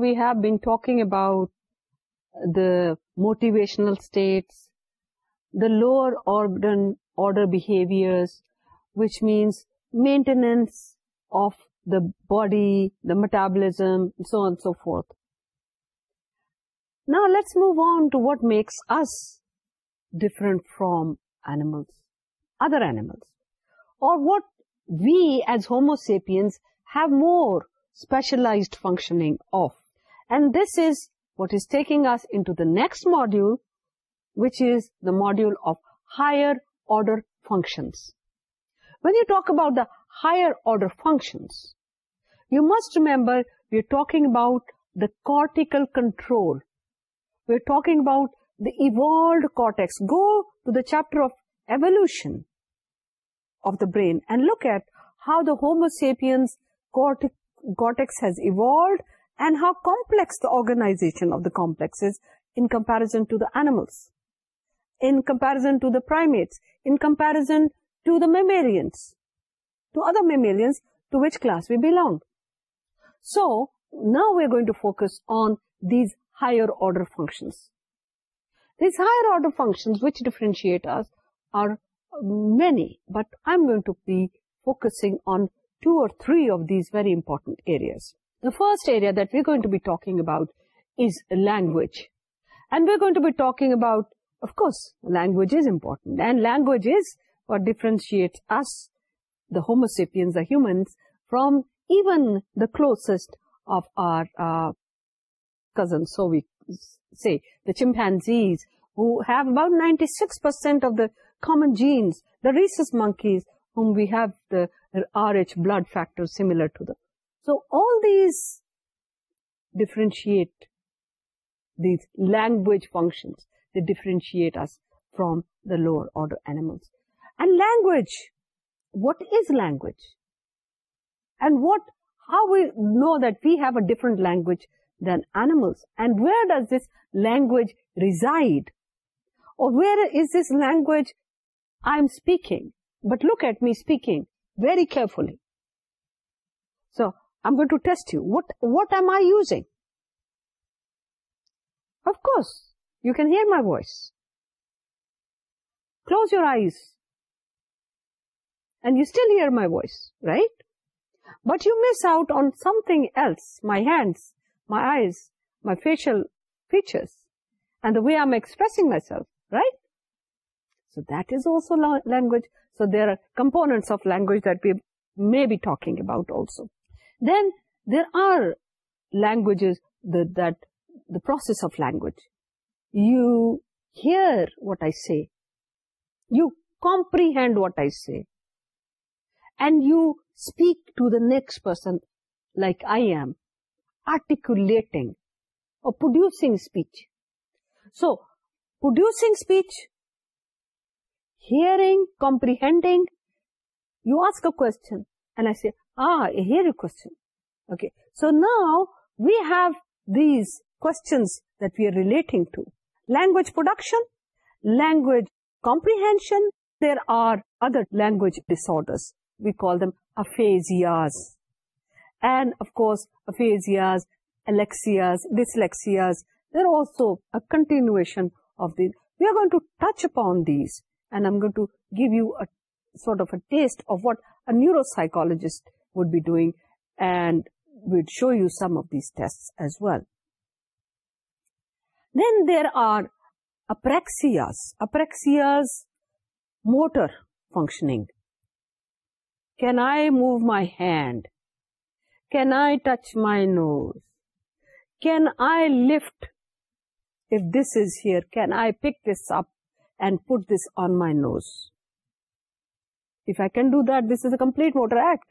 We have been talking about the motivational states, the lower order behaviors, which means maintenance of the body, the metabolism, and so on and so forth. Now let's move on to what makes us different from animals, other animals, or what we as Homo sapiens have more specialized functioning of. And this is what is taking us into the next module, which is the module of higher order functions. When you talk about the higher order functions, you must remember we're talking about the cortical control. We're talking about the evolved cortex. Go to the chapter of evolution of the brain and look at how the Homo sapiens cortex has evolved and how complex the organization of the complex is in comparison to the animals, in comparison to the primates, in comparison to the mammalians, to other mammalians, to which class we belong. So, now we're going to focus on these higher order functions. These higher order functions which differentiate us are many, but I'm going to be focusing on two or three of these very important areas. The first area that we're going to be talking about is language. And we're going to be talking about, of course, language is important. And language is what differentiates us, the Homo sapiens, the humans, from even the closest of our uh, cousins. So we say the chimpanzees, who have about 96% of the common genes, the rhesus monkeys, whom we have the Rh blood factor similar to the so all these differentiate these language functions. They differentiate us from the lower order animals. And language, what is language? And how we know that we have a different language than animals? And where does this language reside? Or where is this language? I'm speaking, but look at me speaking very carefully. So I'm going to test you. What am I using? Of course, you can hear my voice. Close your eyes. And you still hear my voice, right? But you miss out on something else. My hands, my eyes, my facial features, and the way I'm expressing myself, right? So that is also language. So there are components of language that we may be talking about also. Then there are languages that the process of language. You hear what I say. You comprehend what I say. And you speak to the next person like I am, articulating or producing speech. So, producing speech, hearing, comprehending, you ask a question and I say, so نا view دیسنس relating لینگویجینشن there are other language dyslexias there also کنٹینیوشنوسائکلوجیسٹ would be doing, and we'd show you some of these tests as well. Then there are apraxias. Apraxias, motor functioning. Can I move my hand? Can I touch my nose? Can I lift? If this is here, can I pick this up and put this on my nose? If I can do that, this is a complete motor act.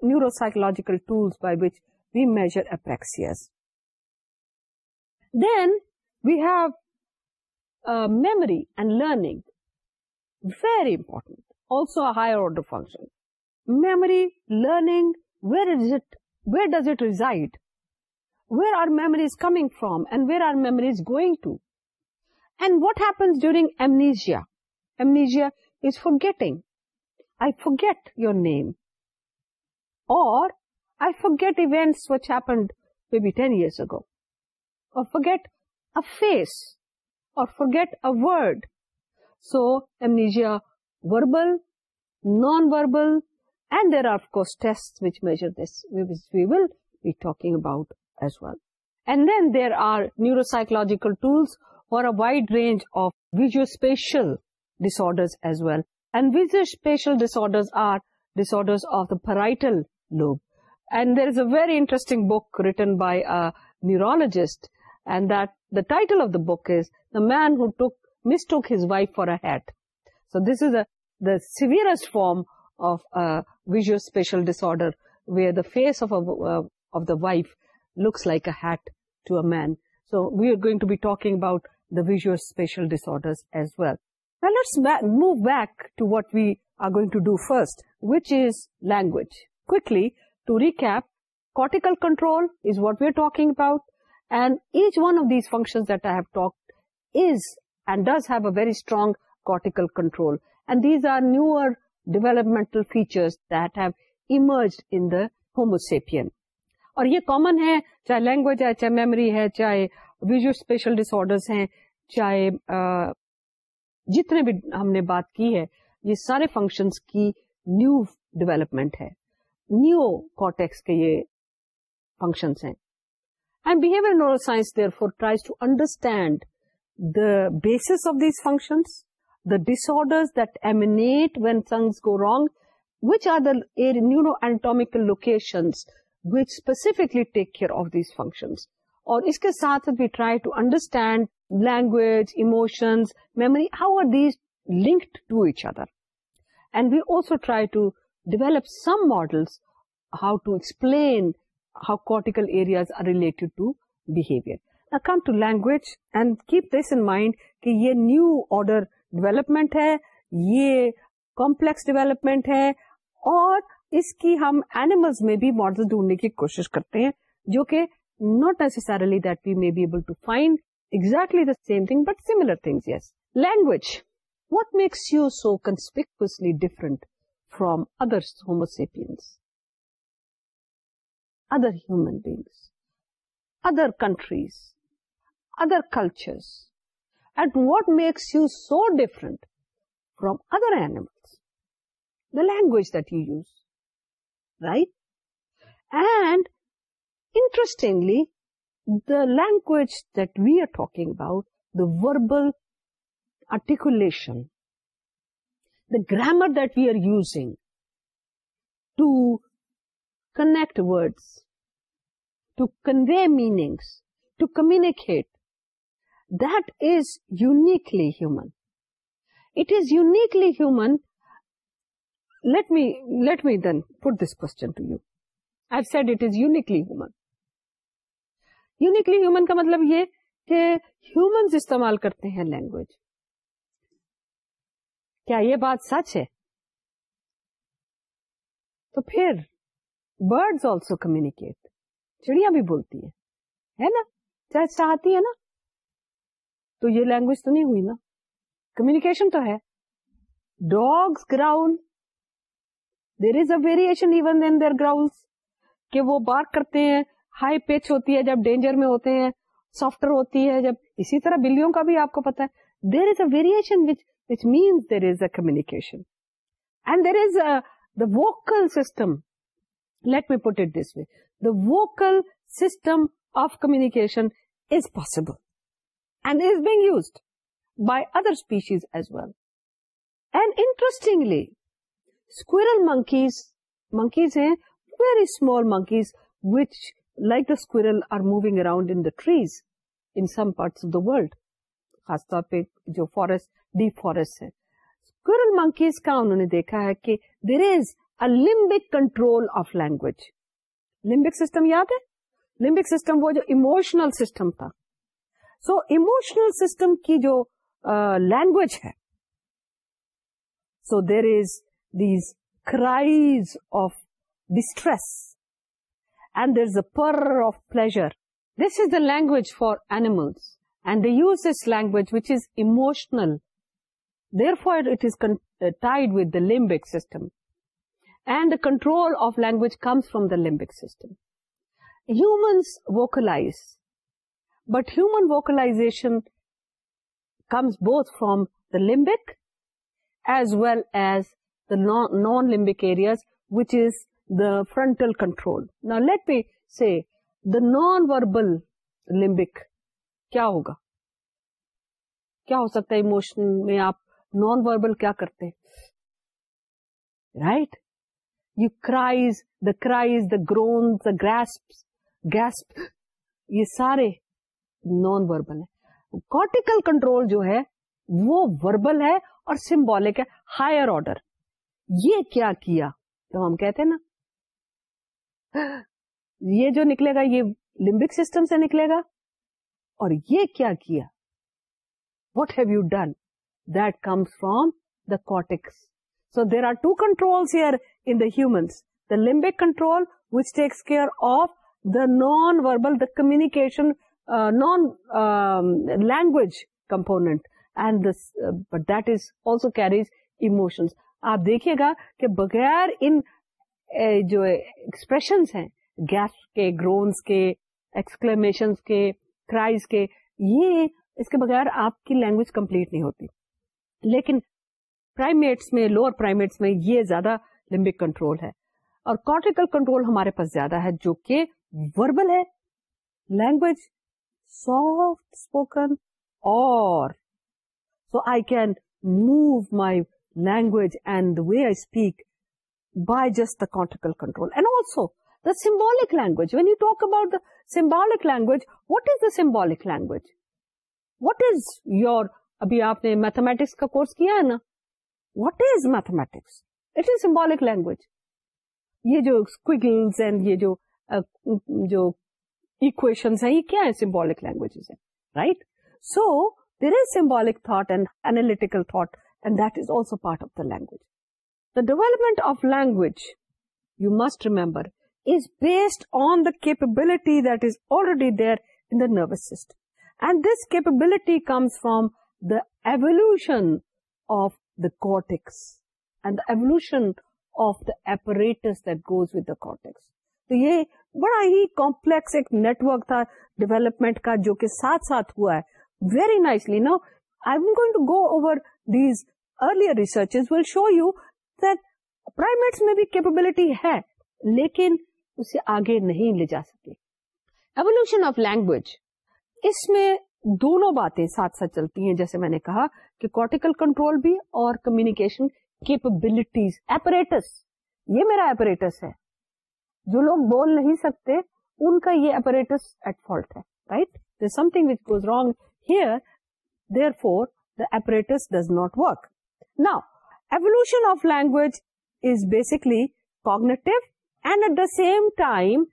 Neuropsychological to which we measure apraxias then we have memory and learning very important also higher order function memory learning where where does it reside where where what happens during ایمنیجیاٹنگ forget ارڈ so amnesia verbal non verbal and there are of course measure this we will be talking about neuropsychology and there is a very interesting book written بائیورالجسٹ and the title of the book is the man who took mistook his wife for hat so this is a the severest form of spatial disorder we the face of the wife looks like a to a man so we are going اباؤٹرول what we are talk each one of these function very strong cortical control and these are newer developmental feature ہوموس اور یہ common ہے چاہے language ہے چاہے memory ہے چاہے visuospatial disorders ہیں چاہے جتنے بھی ہم نے بات کی ہے یہ سارے فنکشنس کی نیو ڈیولپمنٹ ہے نیو کارٹیکس کے یہ فنکشنس ہیں and behaviour neuroscience therefore tries to understand the basis of these functions the disorders that emanate when things go wrong which are the neuroanatomical locations which specifically take care of these function اور اس کے ساتھ understand language emotions memory how are these linked to each other and we also try to develop some models how to explain how cortical areas are relate come to language and keep this in mind کہ یہ new order development ہے یہ complex development ہے اور اس کی ہم animals میں بھی ماڈل ڈھونڈنے کی کوشش کرتے ہیں جو کہ not necessarily that we may be able to find exactly the same thing but similar things yes language what makes you so conspicuously different from other homo sapiens other human beings other countries other cultures and what makes you so different from other animals the language that you use right? And interestingly, the language that we are talking about, the verbal articulation, the grammar that we are using to connect words, to convey meanings, to communicate, that is uniquely human. It is uniquely human let me let me then put this کو مطلب یہ کہ human استعمال کرتے ہیں language کیا یہ بات سچ ہے تو پھر برڈس آلسو کمیونکیٹ چڑیا بھی بولتی ہیں نا چاہے چاہتی ہے نا تو یہ لینگویج تو نہیں ہوئی نا کمیکیشن تو ہے dogs ground there is a variation even then there ground کہ وہ بار کرتے ہیں ہائی پچ ہوتی ہے جب ڈینجر میں ہوتے ہیں سافٹر ہوتی ہے جب اسی طرح بلیوں کا بھی آپ کو پتا ہے there is a variation there is a communication and there is the vocal system let me put it this way the vocal system of communication is possible and is being used by other species as well and interestingly squirrel monkeys, monkeys ہیں very small monkeys which like the squirrel are moving around in the trees in some parts of the world. خاص طور پہ جو forest, deep forest ہے. Squirrel monkeys کا انہوں نے دیکھا ہے کہ there is a limbic control of language. Limbic system یاد ہے? Limbic system وہ جو emotional system تھا. So emotional system کی جو uh, language ہے. So there is these cries of distress, and there's a purr of pleasure. This is the language for animals, and they use this language which is emotional. Therefore, it is uh, tied with the limbic system, and the control of language comes from the limbic system. Humans vocalize, but human vocalization comes both from the limbic as well as non limbic areas which is the frontal control نا let me see the non verbal limbic کیا ہوگا کیا ہو سکتا ہے emotion میں آپ non verbal کیا کرتے right you cries the cries the groan the grease gas یہ سارے نان وربل ہے کارٹیکل کنٹرول جو ہے وہ وربل ہے اور سمبالک ہے ہائر آرڈر یہ کیا کیا تو ہم کہتے ہیں نا یہ جو نکلے گا یہ لمبک سسٹم سے نکلے گا اور یہ کیا کیا what have you done that comes from the cortex so there are two control here in the humans the limbic control which takes care of the non verbal the communication non language component and this but that is also carries emotions آپ دیکھیے گا کہ بغیر ان جو expressions ہیں gas کے گرونس کے کے کرائز کے یہ اس کے بغیر آپ کی لینگویج کمپلیٹ نہیں ہوتی لیکن پرائمیٹس میں لوور پرائمیٹس میں یہ زیادہ لمبک کنٹرول ہے اور کارٹیکل کنٹرول ہمارے پاس زیادہ ہے جو کہ وربل ہے لینگویج سافٹ اسپوکن اور so I can move my language and the way I speak by just the cortical control symbolic language when you talk about symbolic language what is the سبک language what is your ابھی آپ نے mathematics کا course کیا ہے نا what is mathematics it is symbolic language یہ جوشن ہے یہ کیا ہے symbolic language right so there is symbolic thought and that is also part of the language the development of language you must remember is based on the capability that is already nervous summed this capability comes from the evolution of the cortex and the whole of the other تو یہ بڑا ہی complex ایک network تھا development کا جو کہ ساتھ ساتھ ہوا ہے very nicely now I one گنٹ go over these earlier research will show you that primates میں بھی کیپبلٹی ہے لیکن اسے آگے نہیں لے جا سکے ایولیوشن آف لینگویج اس میں دونوں باتیں ساتھ ساتھ چلتی ہیں جیسے میں نے کہا کہ کوٹیکل کنٹرول بھی اور کمیکیشن کیپبلٹیز ایپریٹس یہ میرا ایپریٹس ہے جو لوگ بول نہیں سکتے ان کا یہ اپریٹس ایٹ فالٹ ہے something which goes wrong here therefore the apparatus does not work نا evolution of language is basically cognitive and at the same time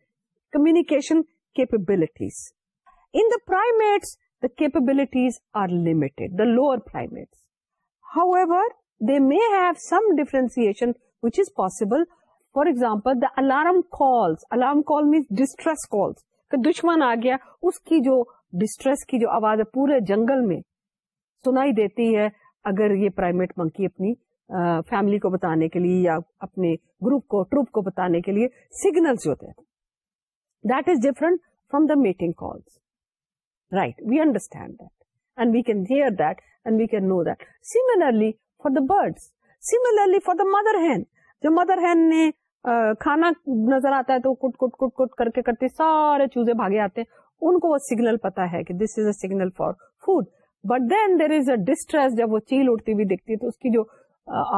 communication capabilities in primates the capabilities are limit the lower however they may have some differentiation which is possible for example the alarm calls alarm call means distress calls کا دشمن آ گیا اس کی جو distress کی جو آواز پورے جنگل میں سنا دیتی ہے اگر یہ پرائمیٹ منکی اپنی فیملی کو بتانے کے لیے یا اپنے گروپ کو ٹروپ کو بتانے کے لیے سیگنل جو ہوتے ہیں different from the mating calls right we understand that and we can hear that and we can know that similarly for the birds similarly for the mother hen جو mother ہین نے کھانا نظر آتا ہے تو کٹ کٹ کٹ کٹ کر کے کرتے سارے چوزے بھاگے آتے ہیں ان کو وہ سگنل پتا ہے کہ this is a signal for food but then there is a distress جب وہ چیل اٹھتی ہوئی دیکھتی ہے تو اس کی جو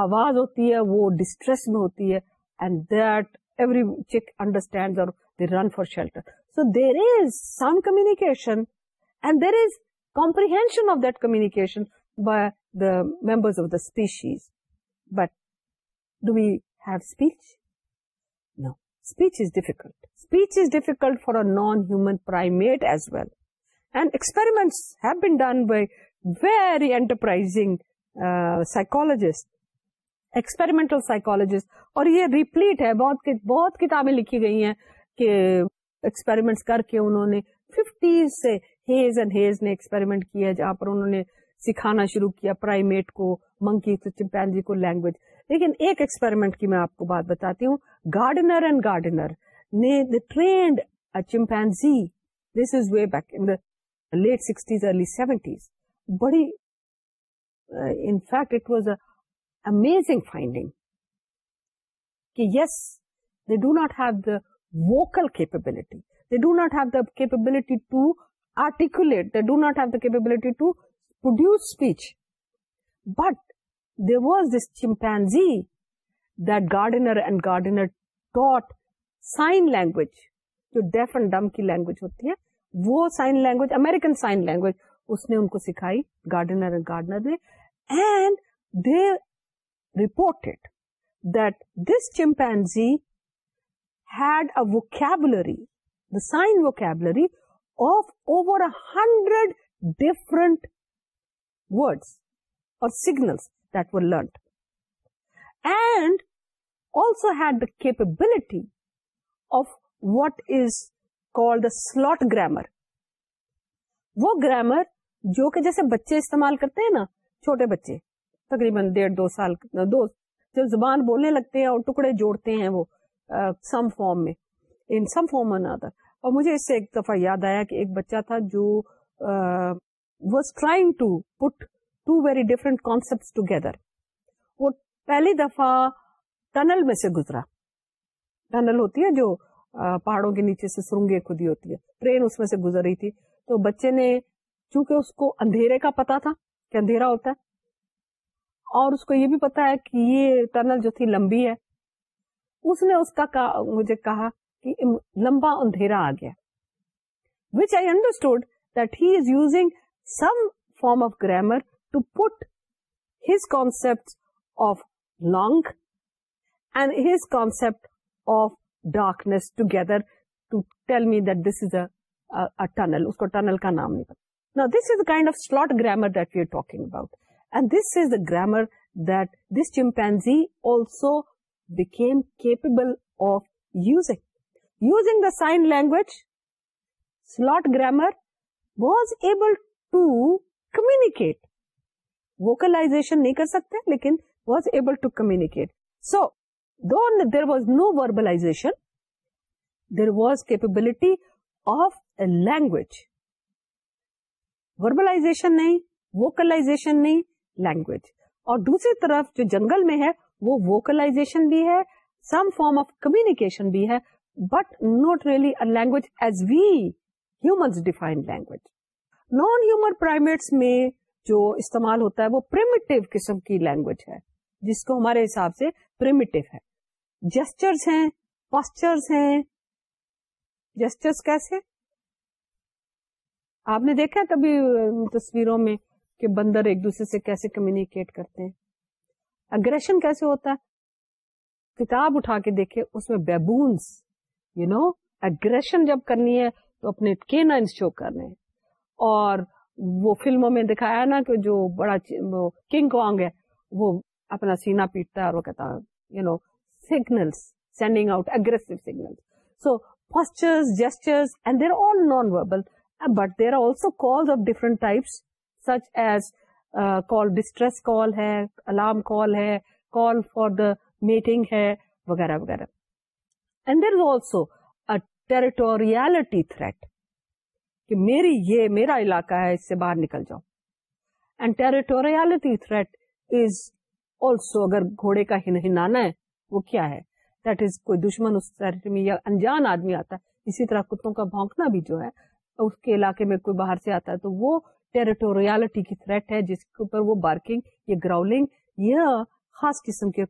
آواز ہوتی ہے وہ ڈسٹریس میں ہوتی ہے and that every check understand اور run for shelter so there is some communication and there is comprehension of that communication by the members of the species but do we have speech no speech is difficult speech is difficult for non human primate as well and experiments have been done by very enterprising uh, psychologists experimental psychologists اور یہ ریپلیٹ ہے بہت بہت کتابیں لکھی گئی ہیں کہ ایکسپیریمنٹ کر کے انہوں نے ففٹیز سے ہیز اینڈ ہیز نے ایکسپیریمنٹ کیا جہاں پر انہوں نے سکھانا شروع کیا پرائمیٹ کو منکی تو چمپینجی کو لینگویج لیکن ایک ایکسپیریمنٹ کی میں آپ کو بات بتاتی ہوں گارڈنر اینڈ گارڈنر نے trained chimpanzee this is way back in the late sixties early seventies بڑی in fact it was a amazing finding کہ yes they do not have the vocal capability they do not have the capability to articulate they do not have the capability to produce speech but they was this chimpanzee that Gardner and Gardner taught sign language جو deaf and dim کی language ہوتی ہے وہ sign language American sign language اس نے ان کو سکھائی گارڈنر اینڈ گارڈنر نے and they reported that this chimpanzee had a vocabulary the sign vocabulary of over hundred different words اور signal that were learned and also had the capability of what is جو کہ جیسے بچے استعمال کرتے ہیں نا چھوٹے بچے تقریباً ڈیڑھ دو سال لگتے ہیں اور مجھے اس سے ایک دفعہ یاد آیا کہ ایک بچہ تھا جو پہلی دفعہ ٹنل میں سے گزرا ٹنل ہوتی ہے جو پہاڑوں کے نیچے سے سرنگیں کھدی ہوتی ہے ٹرین اس میں سے گزر رہی تھی تو بچے نے چونکہ اس کو اندھیرے کا پتا تھا کہ اندھیرا ہوتا ہے اور اس کو یہ بھی پتا ہے کہ یہ ٹنل جو تھی لمبی ہے اس اس نے کا مجھے کہا کہ لمبا اندھیرا آ گیا which I understood that he is using some form of grammar to put his concept of long and his concept of darkness together to tell me this is a tunnel اس کو ٹنل کا نام نہیں پتا نا this is a kind of slot grammar they're talking about and this is grammar this chimpanzee also became capable of use uh using the sign language slot grammar was able to communicate vocalization نہیں کر سکتے لیکن was able to communicate so was there verbalization no was there was capability of language verbalization نہیں vocalization نہیں language اور دوسری طرف جو جنگل میں ہے وہ bhi بھی ہے سم فارم آف bhi بھی ہے but really a language as we humans define language non human primates میں جو استعمال ہوتا ہے وہ پرٹو قسم کی لینگویج ہے جس کو ہمارے حساب سے پرمیٹیو ہے جسچرس ہیں پوسچرس ہیں جسچرس کیسے آپ نے دیکھا تبھی تصویروں میں کہ بندر ایک دوسرے سے کیسے کمیونیکیٹ کرتے ہیں اگریشن کیسے ہوتا ہے کتاب اٹھا کے دیکھے اس میں بیبونس یو نو اگریشن جب کرنی ہے تو اپنے کینا شو کر اور وہ فلموں میں دکھایا نا کہ جو بڑا کنگ کانگ ہے وہ اپنا سینا پیٹتا ہے اور وہ کہتا ہے you know signals, sending out aggressive signals. So, postures, gestures, and they're all non-verbal, but there are also calls of different types, such as uh, call distress call, hai, alarm call, hai, call for the mating, hai, wagara, wagara. and there is also a territoriality threat. کہ میری یہ میرا علاقہ ہے اس سے باہر نکل جاؤ and territoriality threat is also اگر گھوڑے کا ہن ہنانا ہے وہ کیا ہے دیٹ از کوئی دشمن اس ٹریٹری میں یا انجان آدمی آتا ہے اسی طرح کتوں کا بھونکنا بھی جو ہے اس کے علاقے میں کوئی باہر سے آتا ہے تو وہ ٹیریٹوریالٹی کی تھریٹ ہے جس کے اوپر وہ بارکنگ یا گراؤلنگ یا خاص قسم کے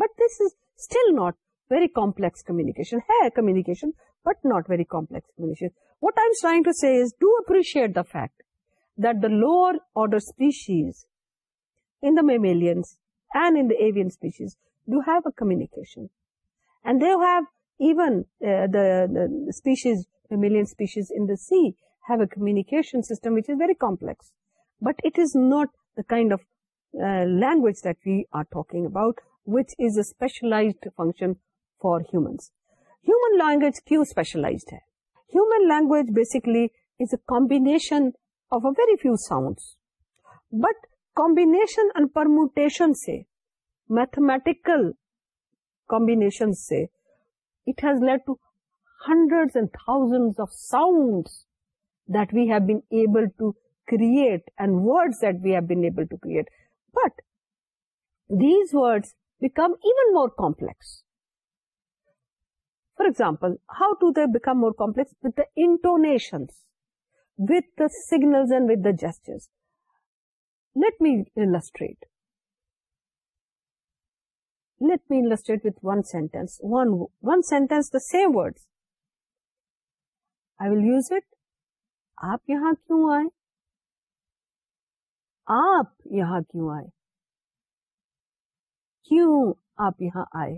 but this is still not very complex communication ہے communication but not very complex what I trying to appreciate the the fact that lower order species in the mammalians and in the avian species specialized function for humans human language کیو specialized ہے human language basically is a combination of a very few sound but combination and permutation سے mathematical combinations se, it has led to hundreds and thousands of sounds that we have been able to create and words that we have been able to create. But these words become even more complex. For example, how do they become more complex? With the intonations, with the signals and with the gestures. Let me illustrate. Let be instead one sentence one sentence same words I will use اٹھ کیوں آئے آئے آپ یہاں آئے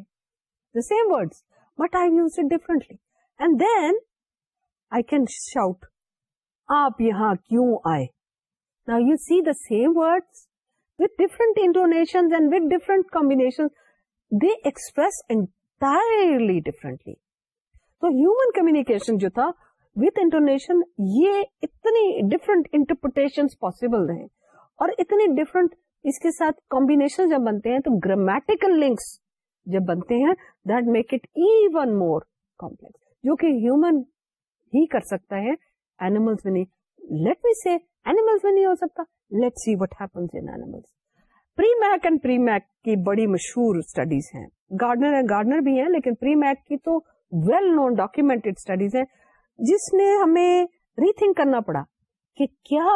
the same words but I use it differently and then I can shout آپ یہاں کیوں آئے نا you see the same words with different intonation and with different combination express entirely differently تو ہیومن کمیونکیشن جو تھا وت انٹرنیشن یہ اتنی ڈفرنٹ انٹرپرٹیشن پاسبل رہے اور اتنی ڈیفرنٹ اس کے ساتھ کمبینیشن جب بنتے ہیں تو گرامیٹیکل لنکس جب بنتے ہیں دیک ایون مور کامپلیکس جو کہ ہیومن ہی کر سکتا ہے اینیمل میں نہیں لیٹ وی سی اینیملس بھی نہیں ہو سکتا let see what happens in pre pre make make and کی بڑی مشہور اسٹڈیز ہیں گارڈنر اینڈ گارڈنر بھی ہیں لیکن پری میک کی تو ویل ڈاکومینٹیڈ اسٹڈیز ہیں جس میں ہمیں ری تھنک کرنا پڑا کہ کیا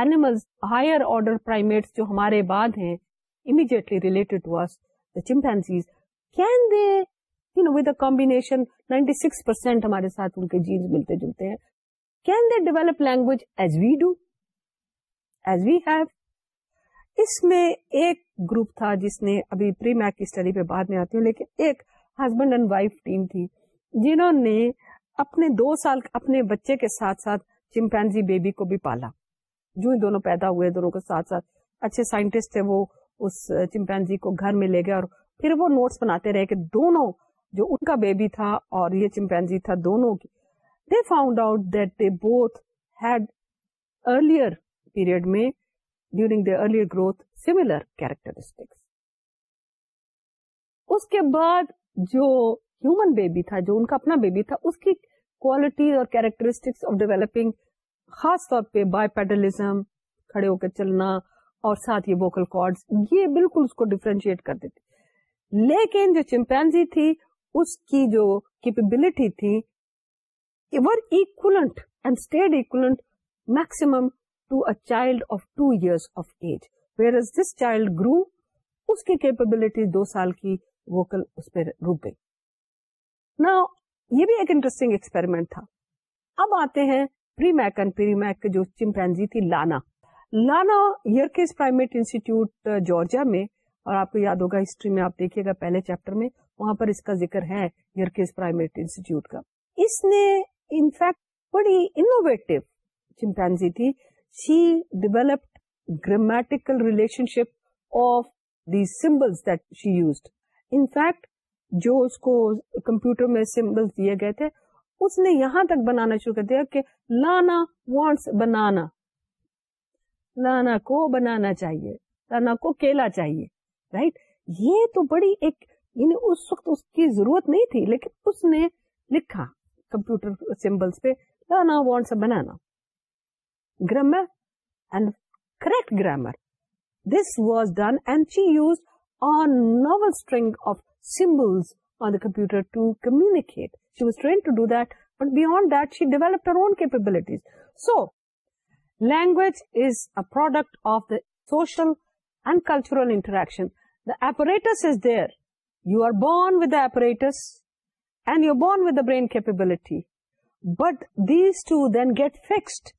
اینیمل ہائر آرڈر پرائمیٹس جو ہمارے بعد ہیں immediately related to chimpanzees can they you know with a combination ninety six percent ہمارے ساتھ جینس ملتے جلتے ہیں can they develop language as we do as we have اس میں ایک گروپ تھا جس نے ابھی پری میک کی اسٹڈی پہ بعد میں آتی ہوں لیکن ایک ہسبینڈ اینڈ وائف ٹیم تھی جنہوں نے اپنے دو سال اپنے بچے کے ساتھ ساتھ چمپینزی بیبی کو بھی پالا جو ہی دونوں دونوں پیدا ہوئے کے ساتھ ساتھ اچھے سائنٹسٹ تھے وہ اس چمپینزی کو گھر میں لے گئے اور پھر وہ نوٹس بناتے رہے کہ دونوں جو ان کا بیبی تھا اور یہ چمپینزی تھا دونوں کی they found out that they both had earlier period میں during the earlier growth similar کا اپنا بیبی تھا اس کی کوالٹی اور کیریکٹرسٹکس آف ڈیولپنگ خاص طور پہ بائی پیڈلزم کھڑے ہو کر چلنا اور ساتھ یہ ووکل کارڈ یہ بالکل اس کو ڈیفرینشیٹ کر دیتی لیکن جو چمپینزی تھی اس کی جو کیپبلٹی تھی ورکلنٹ and stayed equivalent maximum to a child of two year of age where child grow اس کی کیپبلٹی دو سال کی ووکل اس پہ رک گئی نا یہ بھی ایک انٹرسٹنگ ایکسپرمنٹ تھا اب آتے ہیں پری پری میک جو چمپینزی تھی لانا لانا Yerkes primate institute Georgia میں اور آپ کو یاد ہوگا ہسٹری میں آپ دیکھیے گا پہلے چیپٹر میں وہاں پر اس کا ذکر ہے یارکیز پرائم انسٹیٹیوٹ کا اس نے انفیکٹ بڑی انوویٹو چمپینزی تھی she developed grammatical relationship of symbols that she used in fact جو اس کو کمپیوٹر میں سمبلس دیے گئے تھے اس نے یہاں تک بنانا شروع کر دیا کہ لانا وانٹس بنانا لانا کو بنانا چاہیے لانا کو کیلا چاہیے رائٹ یہ تو بڑی ایک یعنی اس وقت اس کی ضرورت نہیں تھی لیکن اس نے لکھا کمپیوٹر سمبلس پہ Lana wants banana grammar and correct grammar. This was done, and she used a novel string of symbols on the computer to communicate. She was trained to do that, but beyond that, she developed her own capabilities. So, language is a product of the social and cultural interaction. The apparatus is there. You are born with the apparatus, and you're born with the brain capability. But these two then get fixed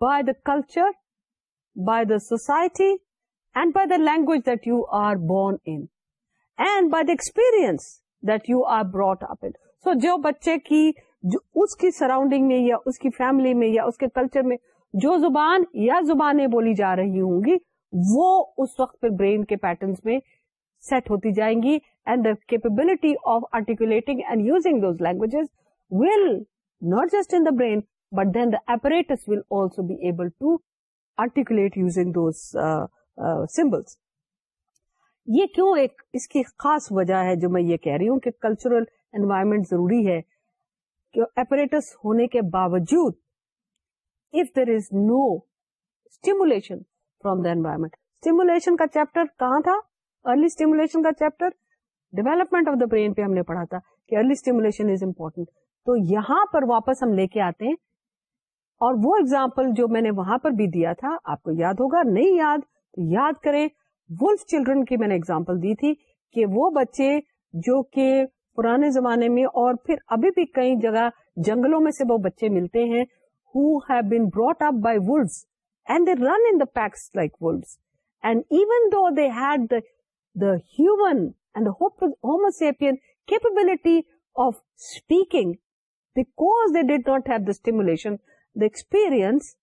by the culture by the society and by the language that you are born and by the experience do are brought up بچے کی جو اس کی surrounding میں یا اس کی family میں یا اس کے کلچر میں جو زبان یا زبانیں بولی جا رہی ہوں گی وہ اس وقت پہ برین کے پیٹرنس میں سیٹ ہوتی جائیں گی and the capability of articulating and using those languages will not just in the brain but then to will also be uh, using uh, symbols یہ کیوں ایک اس کی خاص وجہ ہے جو میں یہ کہہ رہی ہوں کہ کلچرل انوائرمنٹ ضروری ہے کہ اپریٹس ہونے کے باوجود if there is no stimulation from the environment stimulation کا چیپٹر کہاں تھا ارلی اسٹیمولیشن کا chapter development of the brain پہ ہم نے پڑھا تھا کہ ارلی اسٹیمولیشن از امپورٹنٹ تو یہاں پر واپس ہم لے کے آتے ہیں اور وہ ایگزامپل جو میں نے وہاں پر بھی دیا تھا آپ کو یاد ہوگا نہیں یاد تو یاد کریں ولف چلڈرن کی میں نے ایگزامپل دی تھی کہ وہ بچے جو کہ پرانے زمانے میں اور پھر ابھی بھی کئی جگہ جنگلوں میں سے وہ بچے ملتے ہیں who have been brought up by wolves and they run in the packs like wolves and even though they had the, the human and the homo sapien capability of speaking because they did not have the stimulation experience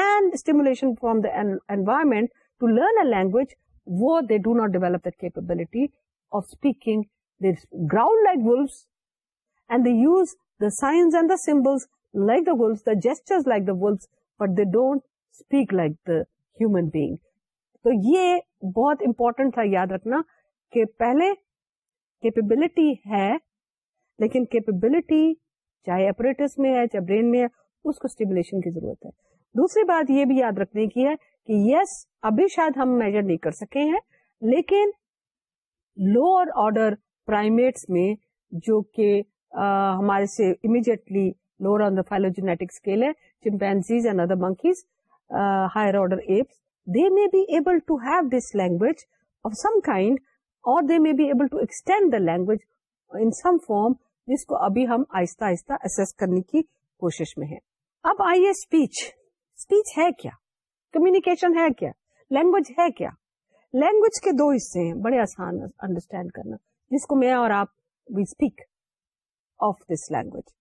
and stimulation from the environment to learn a language و they do not develop the capability of speaking ground like wolves and the signs and the symbol like the wolves the gesture like the wolves but they don't speak like the human being تو یہ بہت important تھا یاد رکھنا کہ پہلے capability ہے لیکن کیپیبلٹی چاہے اپریٹ میں ہے چاہے برین میں ہے اس کو اسٹیبولیشن کی ضرورت ہے دوسری بات یہ بھی یاد رکھنے کی ہے کہ یس yes, ابھی شاید ہم میجر نہیں کر سکے ہیں لیکن لوور آرڈر پرائمیٹس میں جو کہ ہمارے سے immediately lower on the phylogenetic scale ہے chimpanzees and other monkeys higher order apes they may be able to have this language of some kind اور they may be able to extend the language in some form جس کو ابھی ہم آہستہ آہستہ اسس کرنے کی کوشش میں ہیں اب آئیے اسپیچ اسپیچ ہے کیا کمیونیکیشن ہے کیا لینگویج ہے کیا لینگویج کے دو حصے ہیں بڑے آسان انڈرسٹینڈ کرنا جس کو میں اور آپ we speak of this language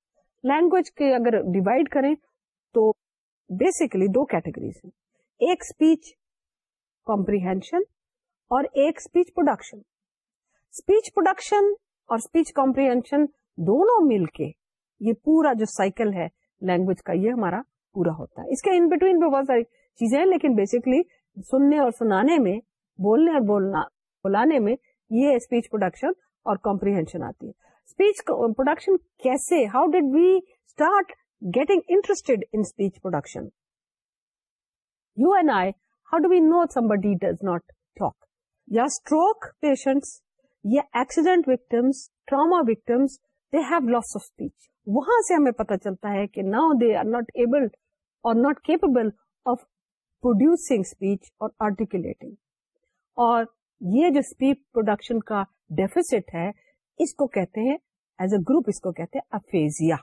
language کے اگر ڈیوائڈ کریں تو بیسکلی دو کیٹیگریز ہیں ایک اسپیچ کمپریہشن اور ایک اسپیچ پروڈکشن اسپیچ پروڈکشن اور اسپیچ کمپریہشن دونوں مل کے یہ پورا جو سائیکل ہے لینگویج کا یہ ہمارا پورا ہوتا ہے اس کے ان بٹوین بھی بہت ساری چیزیں ہیں لیکن بیسکلی سننے اور سنانے میں بولنے اور بولنا بلانے میں یہ اسپیچ پروڈکشن اور کمپریہشن آتی ہے اسپیچ پروڈکشن کیسے how did we start getting interest production you and I how do we know somebody does not talk یا اسٹروک پیشنٹس یا accident victims trauma victims they have loss of speech وہاں سے ہمیں پتا چلتا ہے کہ now they are not able اور not capable of producing speech اور آرٹیکولیٹنگ اور یہ جو اسپیچ پروڈکشن کا ڈیفیسٹ ہے اس کو کہتے ہیں ایز اے گروپ اس کو کہتے ہیں افیزیا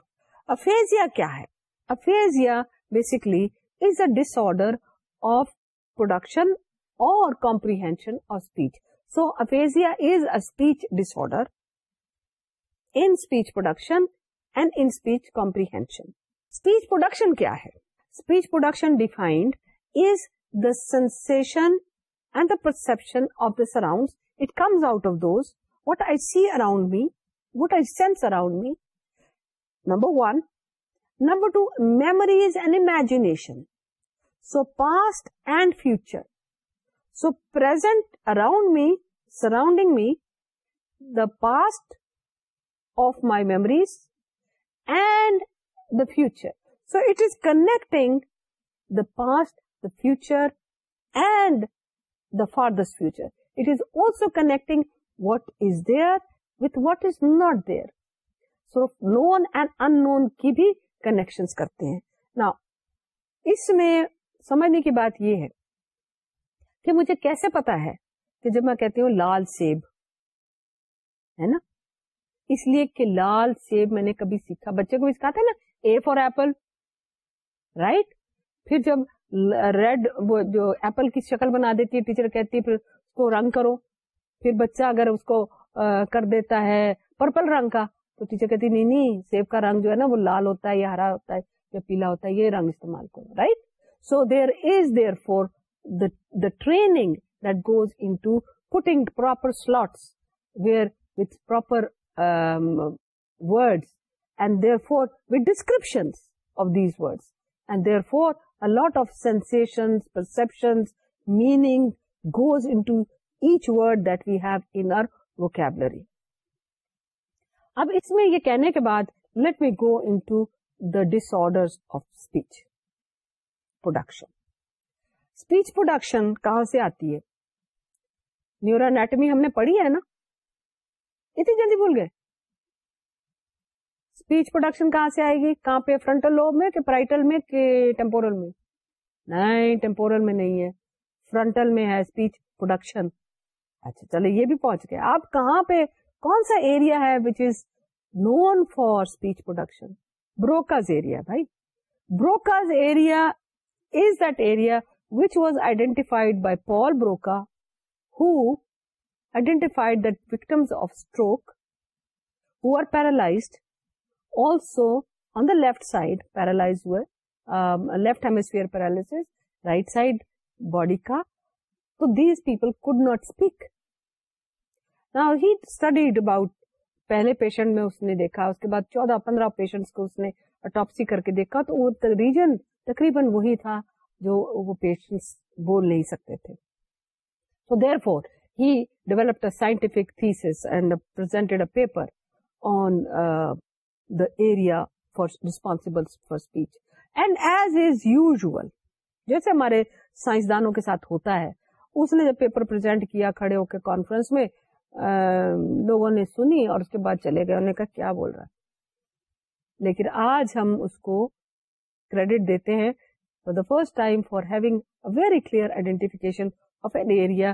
افیزیا کیا ہے aphasia basically is a dis disorder of production اور comprehension of speech so aphasia is a speech dis in speech production and in speech comprehension. Speech production kya hai? Speech production defined is the sensation and the perception of the surrounds. It comes out of those, what I see around me, what I sense around me, number one. Number two, memories and imagination. So, past and future. So, present around me, surrounding me, the past of my memories, and the future so it is connecting the past the future and the farthest future. Future it is also connecting is is with with what is not So and unknown کی بھی connection کرتے ہیں نا اس میں سمجھنے کی بات یہ ہے کہ مجھے کیسے پتا ہے کہ جب میں کہتی ہوں لال سیب ہے نا اس لیے کہ لال سیب میں نے کبھی سیکھا بچے کو بھی سکھاتے نا اے فور ایپل رائٹ پھر جب ریڈ وہ جو ایپل کی شکل بنا دیتی ہے ٹیچر کہتی ہے پھر پھر اس اس کو کو رنگ کرو بچہ اگر کر دیتا ہے پرپل رنگ کا تو ٹیچر کہتی نہیں نہیں سیب کا رنگ جو ہے نا وہ لال ہوتا ہے یا ہرا ہوتا ہے یا پیلا ہوتا ہے یہ رنگ استعمال کرو right so there is therefore the training that goes into putting proper slots where with proper word and they are for of these word and they are for a lot of sense perception meaning goes inch word that we have انکیبلری اب اس میں یہ کہنے کے بعد let we go in disorder of speech production speech production کہاں سے آتی ہے نیورٹمی ہم نے پڑھی ہے نا اتنی جلدی بھول گئے اسپیچ پروڈکشن کہاں سے آئے گی کہاں پہ فرنٹل لوب میں کہ کہ پرائٹل میں میں ٹیمپورل نہیں ٹیمپورل میں نہیں ہے فرنٹل میں ہے اسپیچ پروڈکشن اچھا چلو یہ بھی پہنچ گئے آپ کہاں پہ کون سا ایریا ہے which is known for speech production Broca's area بھائی Broca's area is that area which was identified by Paul Broca who identified that victims of stroke who are paralyzed also on the left side paralyzed were um, left hemisphere paralysis right side body ka so these people could not speak now he studied about پہلے patient میں اس نے دیکھا اس کے بعد چودہ پندرہ patients کو اس نے اٹاپسی کر کے دیکھا تو وہ ریجن تقریباً وہی تھا جو وہ پیشنٹس بول نہیں سکتے تھے so therefore he developed a a scientific thesis and presented paper on uh, the area for responsible for speech. And as is usual, جیسے ہمارے سائنسدانوں کے ساتھ ہوتا ہے اس نے پیپر پرزینٹ کیا کھڑے ہو کے کانفرنس میں لوگوں نے سنی اور اس کے بعد چلے گئے کہا کیا بول رہا لیکن آج ہم اس کو کریڈٹ دیتے ہیں for the first time for he very clear identification of an area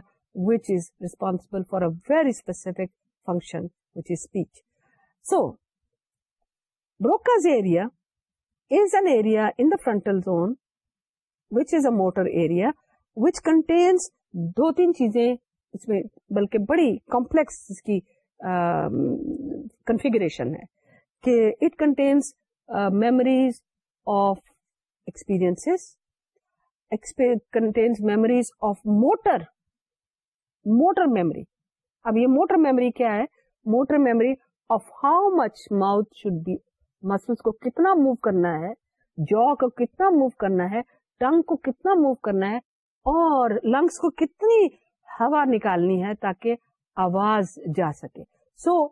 which is responsible for a very specific function which is speech so Broca area is an area in the frontal zone which is a motor area which contains دو تین چیزیں اس میں بلکہ بڑی complex اس کی configuration ہے کہ it contains memories of experience contains memories of motor motor memory اب یہ موٹر میمری کیا ہے motor memory of how much mouth should be muscles کو کتنا موو کرنا ہے جا کو کتنا موو کرنا ہے ٹنگ کو کتنا موو کرنا ہے اور لنگس کو کتنی ہوا نکالنی ہے تاکہ آواز جا سکے so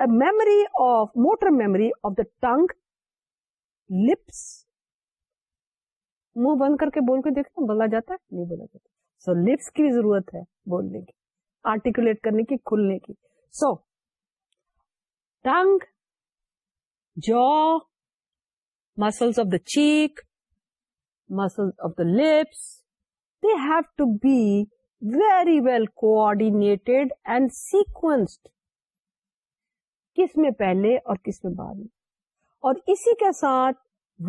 a memory of motor memory of the tongue lips منہ بند کر کے بول کے دیکھتے بولا جاتا ہے نہیں بولا جاتا سو لپس کی ضرورت ہے بولنے کی آرٹیکولیٹ کرنے کی کھلنے کی سو ٹنگ جو muscles of the cheek muscles of the lips they have to be very well and sequenced کس میں پہلے اور کس میں بعد میں اور اسی کے ساتھ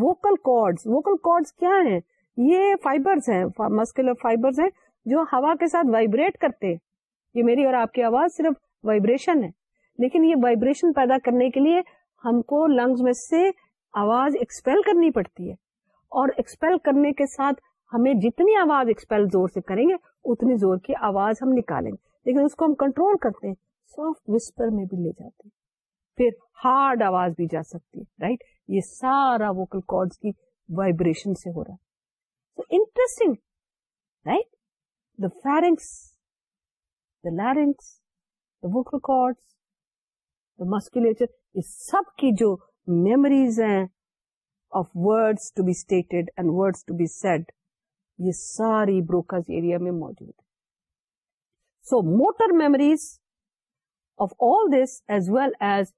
ووکل کارڈ ووکل کارڈ کیا ہیں یہ فائبرز ہیں مسکولر فائبرز ہیں جو ہوا کے ساتھ وائبریٹ کرتے ہیں یہ میری اور آپ کی آواز صرف وائبریشن ہے لیکن یہ وائبریشن پیدا کرنے کے لیے ہم کو لنگز میں سے آواز ایکسپیل کرنی پڑتی ہے اور ایکسپیل کرنے کے ساتھ ہمیں جتنی آواز ایکسپیل زور سے کریں گے اتنی زور کی آواز ہم نکالیں گے لیکن اس کو ہم کنٹرول کرتے ہیں سافٹ وسپر میں بھی لے جاتے ہیں پھر ہارڈ آواز بھی جا سکتی ہے رائٹ یہ سارا ووکل کی وائبریشن سے ہو رہا ہے interesting light the pharynx the لیرنگس وک ریکارڈ دا مسکولیچر اس سب کی جو میموریز ہیں ساری بروکرز ایریا میں موجود ہے so motor memories of all this as well as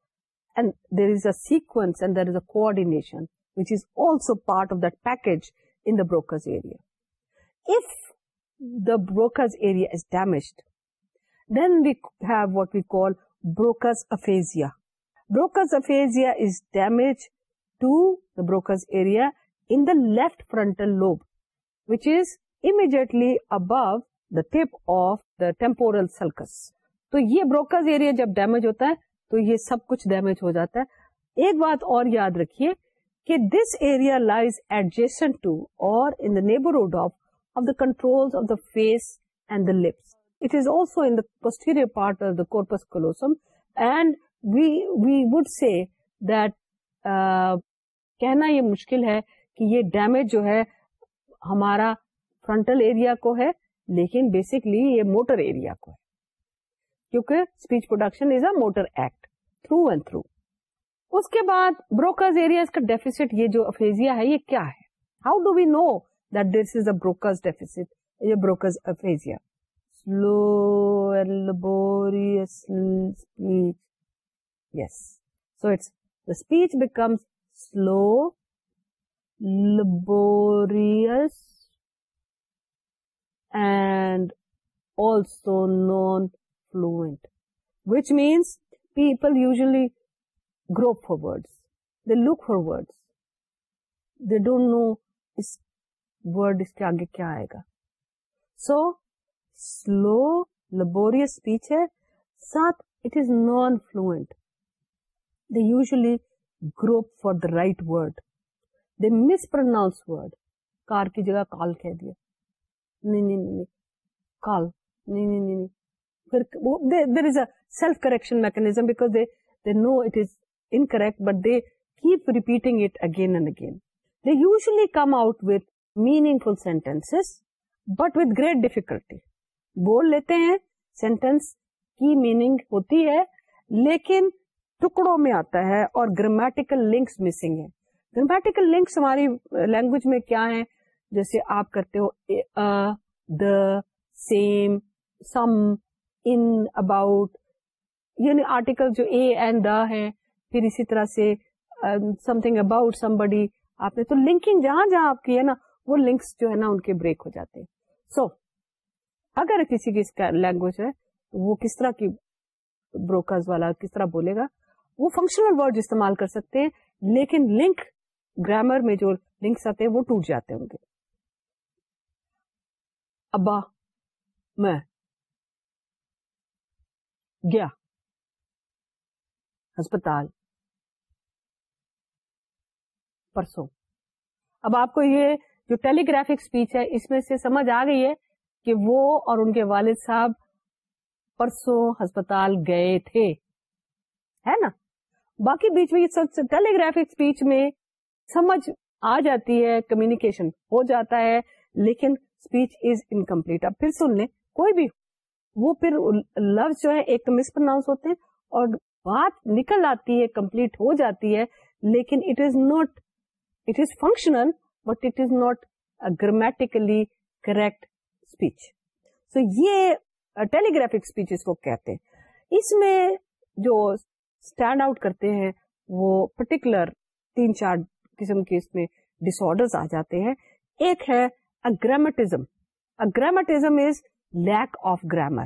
and there is a سیکڈینیشن which is also part of that package the Broca's area if the Broca's area is damage then we have what we call Broca Broca's damage to the Broca's area in the left frontal lobe which is immediately above the tough the temporal sulcus تو یہ Broca's area جب damage ہوتا ہے تو یہ سب کچھ damage ہو جاتا ہے ایک بات اور یاد رکھیے کہ this area lies adjacent to اور in the neighbourhood of of the control of the face and the lips it is also in the posterior part of the corpus callosum and we we would say that کہنا یہ مشکل ہے کہ یہ damage جو ہے ہمارا frontal area کو ہے لیکن بیسکلی یہ موٹر ایریا کو ہے کیونکہ speech production is a motor act through and through اس کے بعد بروکرز ایریاز کا ڈیفیسٹ یہ جو افیزیا ہے یہ کیا ہے how do we know that this is a Broca's deficit یہ Broca's aphasia slow speech slow and also non fluent which means people usually grope for words they look forward they don't know اس word اس کے آگے کیا آئے گا سو سلو لبور speech ہے ساتھ is non fluent Delhi grope for the right word they mispronounce word car کی جگہ کال کہہ دیا نہیں کال نہیں there is a self correction mechanism because they they know it is incorrect, but they keep repeating it again again. and They usually come out with meaningful sentences, but with great difficulty. بول لیتے ہیں sentence کی meaning ہوتی ہے لیکن آتا ہے اور گرامیٹیکل لنکس مسنگ ہے گرامیٹیکل لنکس ہماری لینگویج میں کیا ہیں جیسے آپ کرتے ہو اباؤٹ یعنی آرٹیکل جو اے اینڈ دا ہے پھر اسی طرح سے something about somebody آپ نے تو لنکنگ جہاں جہاں آپ کی ہے نا وہ لنکس جو ہے نا ان کے بریک ہو جاتے ہیں سو so, اگر کسی کی لینگویج ہے تو وہ کس طرح کی بروکرز والا کس طرح بولے گا وہ فنکشنل ورڈ استعمال کر سکتے ہیں لیکن لنک گرامر میں جو لنکس آتے ہیں وہ ٹوٹ جاتے ہوں گے ابا میں گیا ہسپتال پرسوں اب آپ کو یہ جو ٹیلی گرافک اسپیچ ہے اس میں سے سمجھ آ گئی ہے کہ وہ اور ان کے والد صاحب پرسوں ہسپتال گئے تھے ہے نا باقی بیچ میں میں ٹیلی گرافک اسپیچ سمجھ آ جاتی ہے کمیونیکیشن ہو جاتا ہے لیکن اسپیچ از انکمپلیٹ اب پھر سن لیں کوئی بھی وہ پھر لفظ جو ہے ایک تو مس پرناؤنس ہوتے ہیں اور بات نکل آتی ہے کمپلیٹ ہو جاتی ہے لیکن it is not it is functional but it is not اگر کریکٹ اسپیچ سو یہ ٹیلی گرافک اسپیچ اس کو کہتے اس میں جو اسٹینڈ آؤٹ کرتے ہیں وہ پرٹیکولر تین چار قسم کے اس میں ڈسرڈر آ جاتے ہیں ایک ہے اگر agrammatism is lack of grammar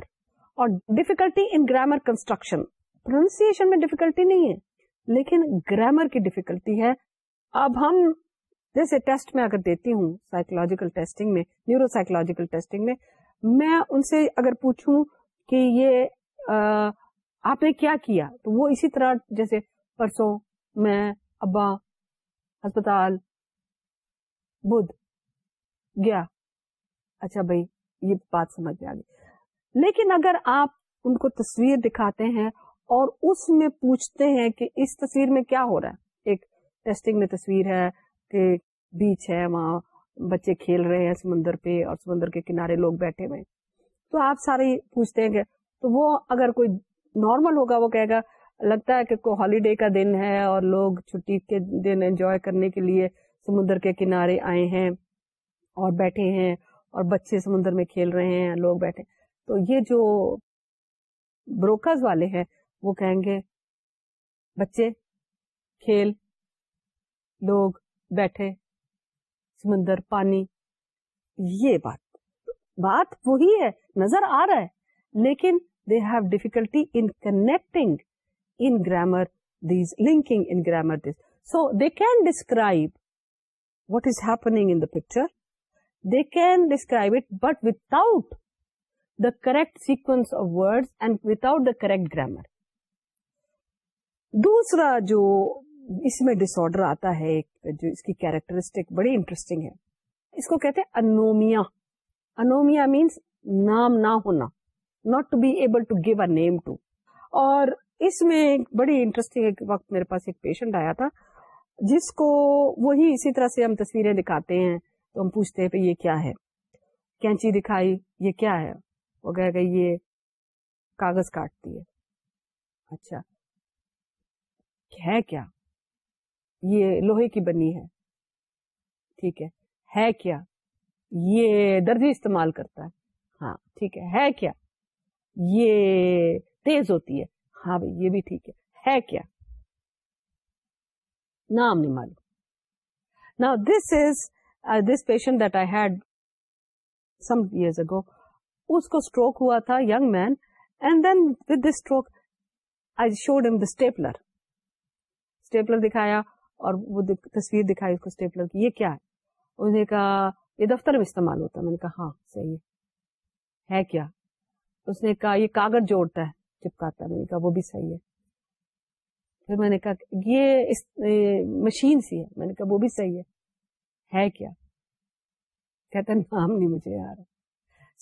اور ڈیفیکلٹی ان گرامر کنسٹرکشن پروناسن میں ڈفیکلٹی نہیں ہے لیکن گرامر کی ڈفیکلٹی ہے اب ہم جیسے ٹیسٹ میں اگر دیتی ہوں سائیکولوجیکل ٹیسٹنگ میں نیورو سائیکولوجیکل ٹیسٹنگ میں میں ان سے اگر پوچھوں کہ یہ آپ نے کیا کیا تو وہ اسی طرح جیسے پرسوں میں ابا ہسپتال بدھ گیا اچھا بھائی یہ بات سمجھ میں آ گئی لیکن اگر آپ ان کو تصویر دکھاتے ہیں اور اس میں پوچھتے ہیں کہ اس تصویر میں کیا ہو رہا ہے ٹیسٹنگ میں تصویر ہے کہ بیچ ہے وہاں بچے کھیل رہے ہیں سمندر پہ اور سمندر کے کنارے لوگ بیٹھے ہوئے تو آپ سارے پوچھتے ہیں کہ تو وہ اگر کوئی نارمل ہوگا وہ کہے گا لگتا ہے کہ کوئی ہالیڈے کا دن ہے اور لوگ چھٹی کے دن انجوائے کرنے کے لیے سمندر کے کنارے آئے ہیں اور بیٹھے ہیں اور بچے سمندر میں کھیل رہے ہیں لوگ بیٹھے تو یہ جو بروکرز والے ہیں وہ کہیں گے بچے کھیل لوگ بیٹھے سمندر پانی یہ بات بات وہی ہے نظر آ رہا ہے لیکن they have difficulty in connecting in grammar these linking in grammar this so they can describe what is happening in the picture they can describe it but without the correct sequence of word and without the correct grammar دوسرا جو اس میں ڈس order آتا ہے ایک جو اس کی characteristic بڑی انٹرسٹنگ ہے اس کو کہتے ہیں انومیا انومیا مینس نام نہ ہونا not to be able to give a name to اور اس میں بڑی انٹرسٹنگ ایک وقت میرے پاس ایک پیشنٹ آیا تھا جس کو وہی اسی طرح سے ہم تصویریں دکھاتے ہیں تو ہم پوچھتے ہیں کہ یہ کیا ہے کینچی دکھائی یہ کیا ہے وہ کہہ گئے یہ کاغذ کاٹتی ہے اچھا ہے کیا یہ لوہے کی بنی ہے ٹھیک ہے کیا یہ درزی استعمال کرتا ہے ہاں ٹھیک ہے کیا یہ تیز ہوتی ہے ہاں بھائی یہ بھی ٹھیک ہے کیا نام نہیں معلوم نا this is this patient that I had some years ago اس کو اسٹروک ہوا تھا young man and then with this stroke I showed him the stapler stapler دکھایا اور وہ تصویر دکھائی اس کو اسٹیپلر کی یہ کیا ہے اس نے کہا یہ دفتر میں استعمال ہوتا ہے میں نے کہا ہاں صحیح ہے کیا اس نے کہا یہ کاغذ جوڑتا ہے چپکاتا ہے میں نے کہا وہ بھی صحیح ہے پھر میں نے کہا یہ مشین سی ہے میں نے کہا وہ بھی صحیح ہے ہے کیا کہتا نام نہیں مجھے یار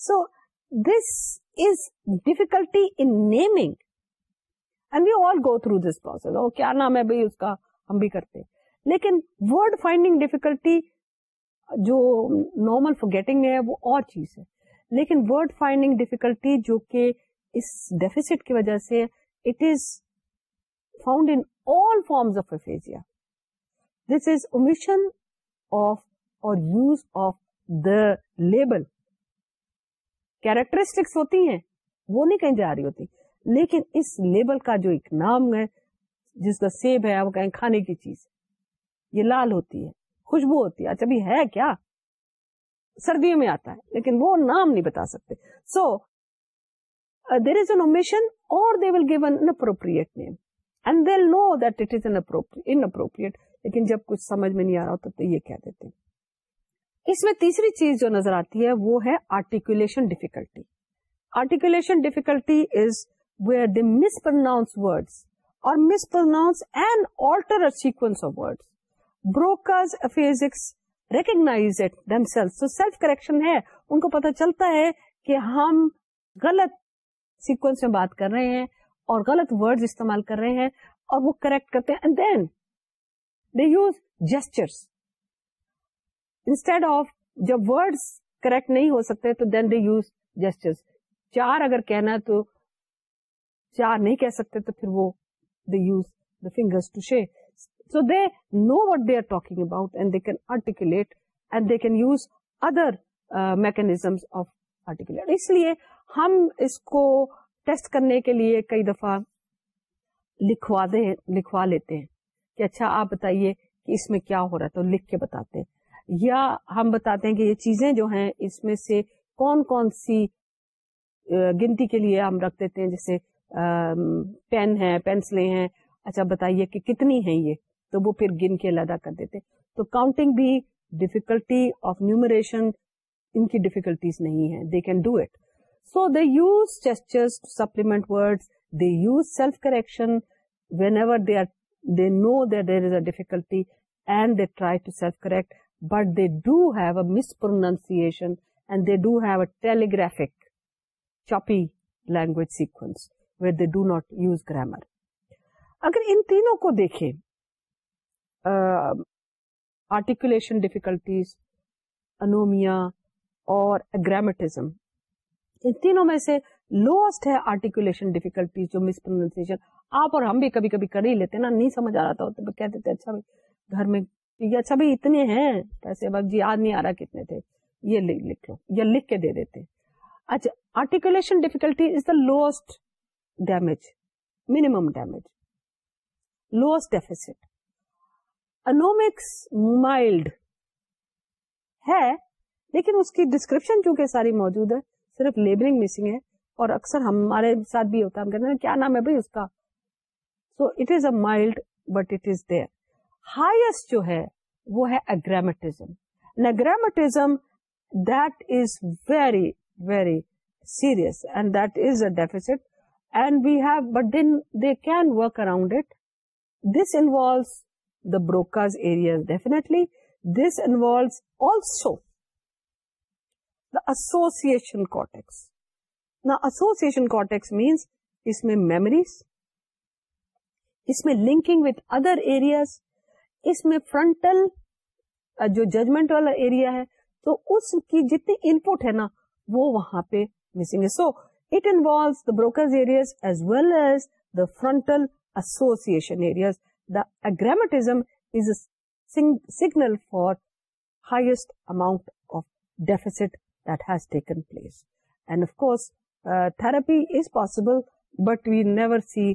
so this is difficulty in naming and we all go through this process اور کیا نام ہے بھائی اس کا ہم بھی کرتے لیکن ورڈ فائنڈنگ ڈیفیکلٹی جو نارمل فور گیٹنگ ہے وہ اور چیز ہے لیکن ورڈ فائنڈنگ ڈیفیکلٹی جو کہ اس ڈیفیسٹ کی وجہ سے it is found in all forms of aphasia this is omission of اور use of the label characteristics ہوتی ہیں وہ نہیں کہیں جا رہی ہوتی لیکن اس لیبل کا جو ایک نام ہے جس کا سیب ہے وہ کہیں کھانے کی چیز یہ لال ہوتی ہے خوشبو ہوتی ہے اچھا بھی ہے کیا سردیوں میں آتا ہے لیکن وہ نام نہیں بتا سکتے سو دیر از این اور they will give an appropriate name and they know that it is an inappropriate لیکن جب کچھ سمجھ میں نہیں آ رہا ہوتا تو یہ کہہ دیتے اس میں تیسری چیز جو نظر آتی ہے وہ ہے articulation difficulty articulation difficulty is where they mispronounce words miss self تو سیلف کریکشن کہ ہم سیکوینس میں بات کر رہے ہیں اور استعمال کر رہے ہیں اور وہ کریکٹ کرتے ہیں then they use gestures instead of جب ورڈس کریکٹ نہیں ہو سکتے تو دین دے یوز جسچرس چار اگر کہنا ہے تو چار نہیں کہہ سکتے تو پھر وہ they use the fingers to shake. So they know what they are talking about and they can articulate and they can use other uh, mechanisms of articulate. اس لیے ہم اس کو ٹیسٹ کرنے کے لیے کئی دفعہ لکھوا دیں لکھوا لیتے ہیں کہ اچھا آپ بتائیے کہ اس میں کیا ہو رہا ہے تو لکھ کے بتاتے ہیں یا ہم بتاتے ہیں کہ یہ چیزیں جو ہیں اس میں سے کون کون سی گنتی کے لیے ہم رکھ دیتے ہیں جیسے پین ہیں پینسلیں ہیں اچھا بتائیے کہ کتنی ہیں یہ تو وہ پھر گن کے علیحدہ کر دیتے تو کاؤنٹنگ بھی ڈیفیکلٹی آف نیومریشن ان کی ڈیفیکلٹیز نہیں ہیں they can do it so they use to supplement word they use self correction whenever they are they know there is a difficulty and they try to self correct but they do have a mispronunciation and they do have a telegraphic choppy language sequence where they do not use grammar اگر ان تینوں کو دیکھیں articulation difficulties انومیا اور ان تینوں میں سے لوسٹ ہے آرٹیکولیشن ڈیفیکلٹیز جو مس مسپرسیشن آپ اور ہم بھی کبھی کبھی کر ہی لیتے نا نہیں سمجھ آ رہا تھا اچھا بھائی گھر میں یہ اچھا بھائی اتنے ہیں پیسے اب جی یاد نہیں آ رہا کتنے تھے یہ لکھ لو یا لکھ کے دے دیتے اچھا articulation difficulty is the lost damage minimum damage lowest deficit انومکس mild ہے لیکن اس کی ڈسکرپشن چونکہ ساری موجود ہے صرف لیبرنگ مسنگ ہے اور اکثر ہمارے ساتھ بھی ہوتا ہے ہم کہتے ہیں کیا نام ہے بھائی اس کا so it is a mild but it is there highest جو ہے وہ ہے agrammatism that is very very serious and that is a deficit and we ہے can work around it this involves the بروکرٹلی دس ان ایسوسن کا association cortex means اس میں memories اس میں لنکنگ وتھ ادر ایریاز اس میں فرنٹل جو ججمنٹ والا ایریا ہے تو اس کی جتنی انپوٹ ہے نا وہاں پہ مسنگ ہے so it involves the Broca's areas as well as the frontal اگر signal for highest amount of deficit of course therapy is possible but we never see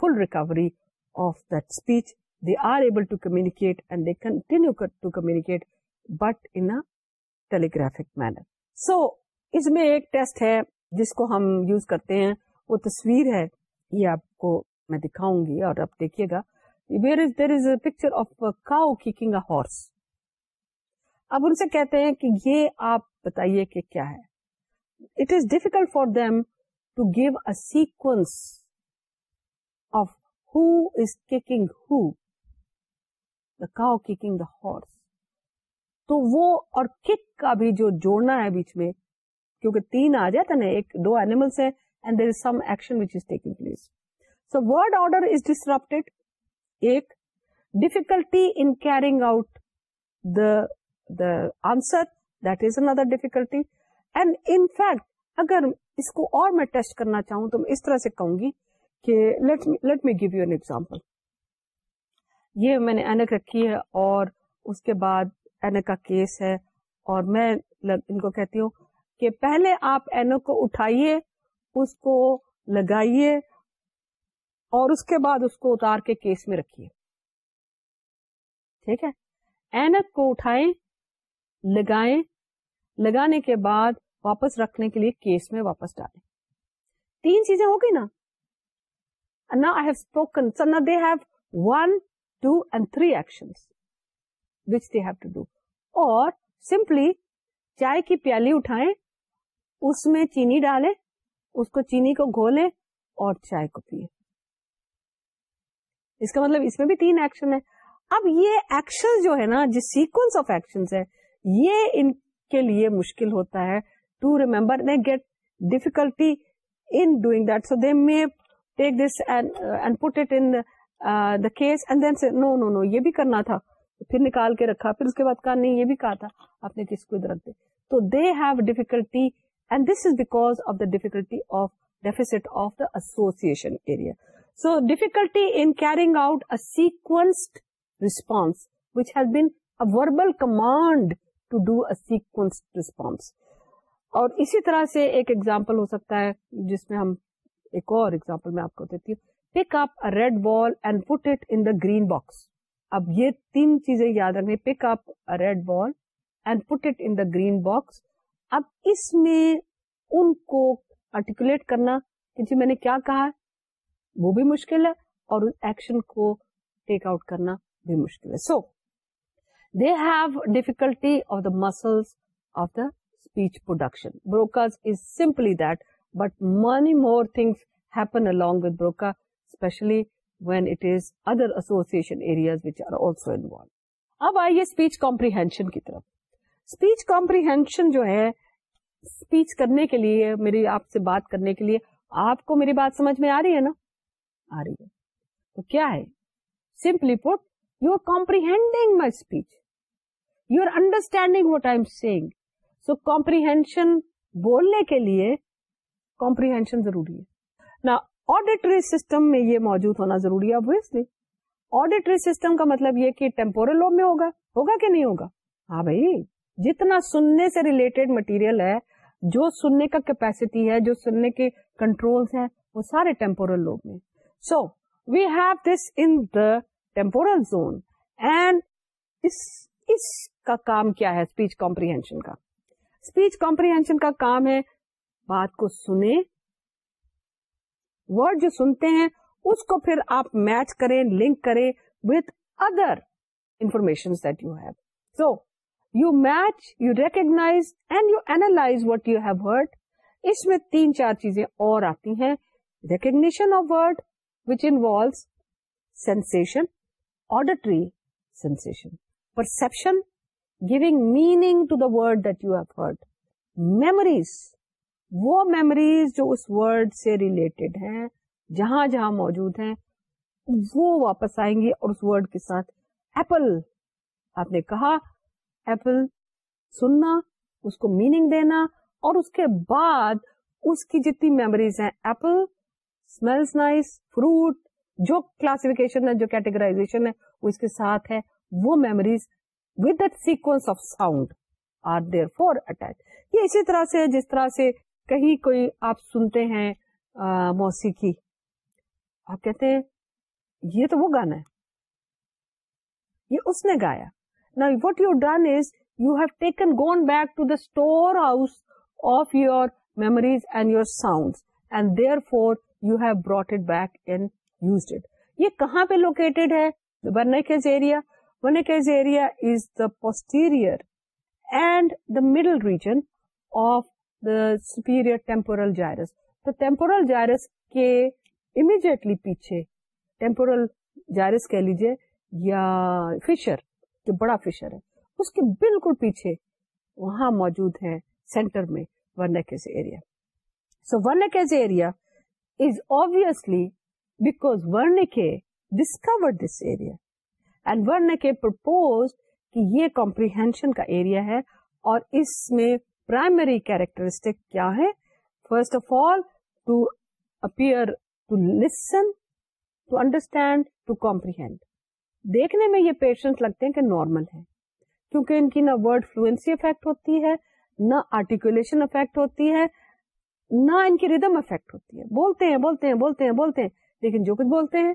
full recovery of they are able to communicate and they continue to communicate but in telegraphic manner so اس میں ایک test ہے جس کو ہم use کرتے ہیں وہ تصویر ہے یہ آپ کو میں دکھاؤں گی اور آپ دیکھیے گا where is is there a picture of cow kicking a horse اب ان سے کہتے ہیں کہ یہ آپ بتائیے کہ کیا ہے it is difficult for them to give a sequence of who is kicking who the cow kicking the horse تو وہ اور کک کا بھی جو جوڑنا ہے بیچ میں کیونکہ تین آ جاتا نا ایک دو اینیملس ہیں and there is some action which is taking place so word order is disrupted ایک difficulty in carrying out the the answer that is another difficulty and in fact اگر اس کو اور میں ٹیسٹ کرنا چاہوں تو میں اس طرح سے کہوں گی کہ let me give you an example یہ میں نے اینک رکھی ہے اور اس کے بعد اینک کا کیس ہے اور میں ان کو کہتی ہوں کہ پہلے آپ اینک کو اٹھائیے اس کو لگائیے اور اس کے بعد اس کو اتار کے کیس میں رکھیے ٹھیک ہے اینک کو اٹھائیں لگائیں لگانے کے بعد واپس رکھنے کے لیے کیس میں واپس ڈالیں تین چیزیں ہو گئی نا نا I have spoken they have one two and three action which they have to do اور سمپلی چائے کی پیالی اٹھائیں اس میں چینی ڈالے اس کو چینی کو گھولے اور چائے کو پیے اس کا مطلب اس میں بھی تین ایکشن ہے اب یہ ایکشن جو ہے نا جس سیکوینس آف ایکشن ہے یہ ان کے لیے مشکل ہوتا ہے to remember they get difficulty in doing that so they may take this put in case and then say no no no یہ بھی کرنا تھا پھر نکال کے رکھا پھر اس کے بعد کہا نہیں یہ بھی کہا تھا آپ نے کس کو ادھر رکھ دے تو they have difficulty and this is back of the difficulty of deficit of the association area so difficulty in کیونس response which has been able command to do six response اور اسی طرح سے ایک ایگزامپل ہو سکتا ہے جس میں ہم ایک اور ایگزامپل میں آپ کو دیتی ہوں pick up red ball and put it in green box اب یہ تین چیزیں یاد رکھیں pick up red ball and put it in green box اب اس میں ان کو آرٹیکولیٹ کرنا کہ جی میں نے کیا کہا وہ بھی مشکل ہے اور ایکشن کو ٹیک آؤٹ کرنا بھی مشکل ہے so they have difficulty of the muscles of the speech production Broca's is simply that but many more things happen along with Broca especially when it is other association areas which are also involve اب آئیے speech comprehension کی طرف speech comprehension جو ہے speech کرنے کے لیے میری آپ سے بات کرنے کے لیے آپ کو میری بات سمجھ میں آ رہی ہے نا آ رہی ہے تو کیا ہے simply put you are comprehending my speech you are understanding what I am saying so comprehension بولنے کے لیے کمپریہینشن ضروری ہے نا آڈیٹری سسٹم میں یہ موجود ہونا ضروری ہے اب اس لیے آڈیٹری سسٹم کا مطلب یہ کہ ٹیمپورل لوب میں ہوگا ہوگا کہ نہیں ہوگا ہاں بھائی جتنا سننے سے ریلیٹڈ مٹیریل ہے جو سننے کا کیپیسٹی ہے جو سننے کے کنٹرول ہیں وہ سارے ٹیمپورل لوب میں so we have this in the temporal zone and اس کا کام کیا ہے اسپیچ کمپریہشن کا اسپیچ کمپریہشن کا کام ہے بات کو سنیں ورڈ جو سنتے ہیں اس کو پھر آپ میچ کریں لنک کریں with other information that you have so you match you recognize and you analyse what you have heard اس میں تین چار چیزیں اور آتی ہیں recognition of word which in sensation auditory sensation perception giving meaning to the word that you have heard memories وہ memories جو اس ورڈ سے ریلیٹڈ ہیں جہاں جہاں موجود ہیں وہ واپس آئیں گی اور اس ورڈ کے ساتھ ایپل آپ نے کہا ایپل سننا اس کو میننگ دینا اور اس کے بعد اس کی جتنی میموریز ہیں ایپل اسمیلس نائس فروٹ جو کلاسفکیشن جو کیٹیگرائزیشن ہے اس کے ساتھ ہے وہ memories with sequence of sound are there for attach یہ اسی طرح سے جس طرح سے کہیں کوئی آپ سنتے ہیں موسیقی آپ کہتے ہیں یہ تو وہ گانا ہے یہ اس نے گایا what you done is you have taken gone back to the store house of your memories and your sound and there four you have brought back and یہ کہاں پہ لوکیٹڈ ہے posterior and the middle region of the superior gyrus تو temporal gyrus کے immediately پیچھے temporal gyrus کہہ لیجیے یا فشر جو بڑا فشر ہے اس کے بالکل پیچھے وہاں موجود ہے سینٹر میں Wernicke's area so Wernicke's area is obviously because Wernicke discover this area and Wernicke propose کہ یہ کمپریہشن کا ایریا ہے اور اس میں پرائمری کیریکٹرسٹک کیا ہے first of all to appear to listen to understand to comprehend دیکھنے میں یہ پیشنٹ لگتے ہیں کہ نارمل ہے کیونکہ ان کی نہ ورڈ فلوئنسی افیکٹ ہوتی ہے نہ آرٹیکولیشن افیکٹ ہوتی ہے نہ ان کی ریدم افیکٹ ہوتی ہے بولتے ہیں بولتے ہیں بولتے ہیں بولتے ہیں لیکن جو کچھ بولتے ہیں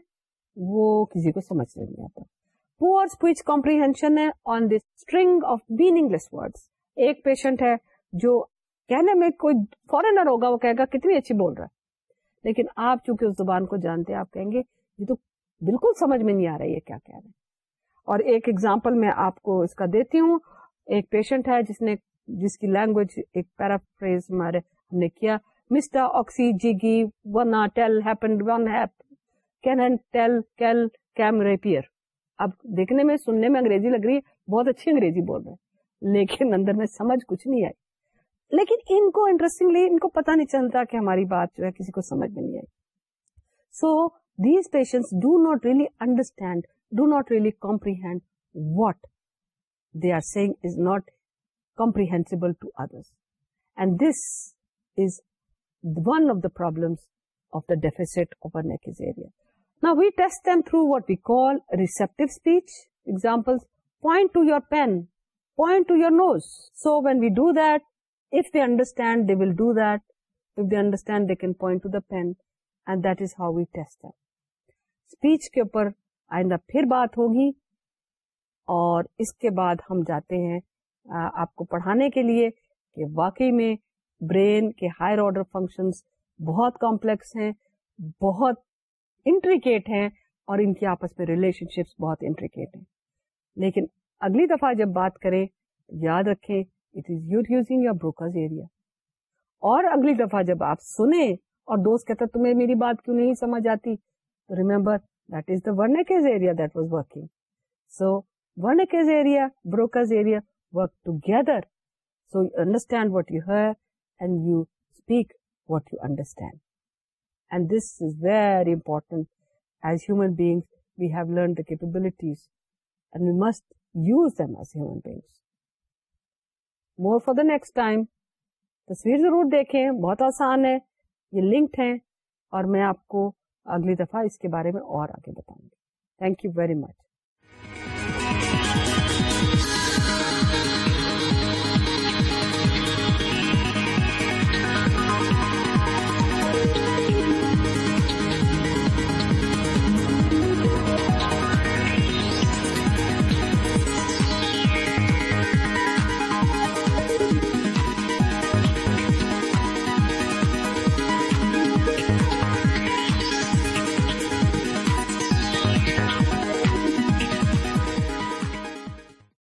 وہ کسی کو سمجھ میں نہیں آتا پور اسپیچ کمپریہشن ہے on this string of meaningless word ایک پیشنٹ ہے جو کہنے میں کوئی فورینر ہوگا وہ کہے گا کتنی اچھی بول رہا ہے لیکن آپ چونکہ اس زبان کو جانتے ہیں آپ کہیں گے یہ تو بالکل سمجھ میں نہیں آ رہا یہ کیا کہہ رہے ہیں اور ایک ایگزامپل میں آپ کو اس کا دیتی ہوں ایک پیشنٹ ہے جس نے جس کی لینگویج ایک پیرافریز ہمارے ہم نے کیا مسٹر آکسی جیگی one tell happen one heap can tell keel came repair اب دیکھنے میں سننے میں انگریزی لگ رہی ہے بہت اچھی انگریزی بول رہے ہیں لیکن اندر میں سمجھ کچھ نہیں آئی لیکن ان کو انٹرسٹنگلی ان کو پتا نہیں چلتا کہ ہماری بات جو ہے کسی کو سمجھ میں نہیں آئی so so, These patients do not really understand, do not really comprehend what they are saying is not comprehensible to others. And this is one of the problems of the deficit of Wernicke's area. Now, we test them through what we call receptive speech. Examples, point to your pen, point to your nose. So, when we do that, if they understand, they will do that. If they understand, they can point to the pen. And that is how we test them. Speech کے اوپر آئندہ پھر بات ہوگی اور اس کے بعد ہم جاتے ہیں آپ کو پڑھانے کے لیے کہ واقعی میں برین کے ہائر آرڈر فنکشن بہت کمپلیکس ہیں بہت انٹریکیٹ ہیں اور ان کی آپس میں ریلیشن شپس بہت انٹریکیٹ ہیں لیکن اگلی دفعہ جب بات کریں یاد رکھیں it is you using your Broca's area اور اگلی دفعہ جب آپ سنیں اور دوست کہتا تمہیں میری بات کیوں نہیں سمجھ آتی remember that is the one act was working so ایکدر so you understand you has very important as human being we have learn capabilities and we must use human beings more for the next time تصویر ضرور دیکھیں بہت آسان ہے یہ linked ہیں اور میں آپ کو اگلی دفعہ اس کے بارے میں اور آگے بتاؤں گی تھینک یو ویری مچ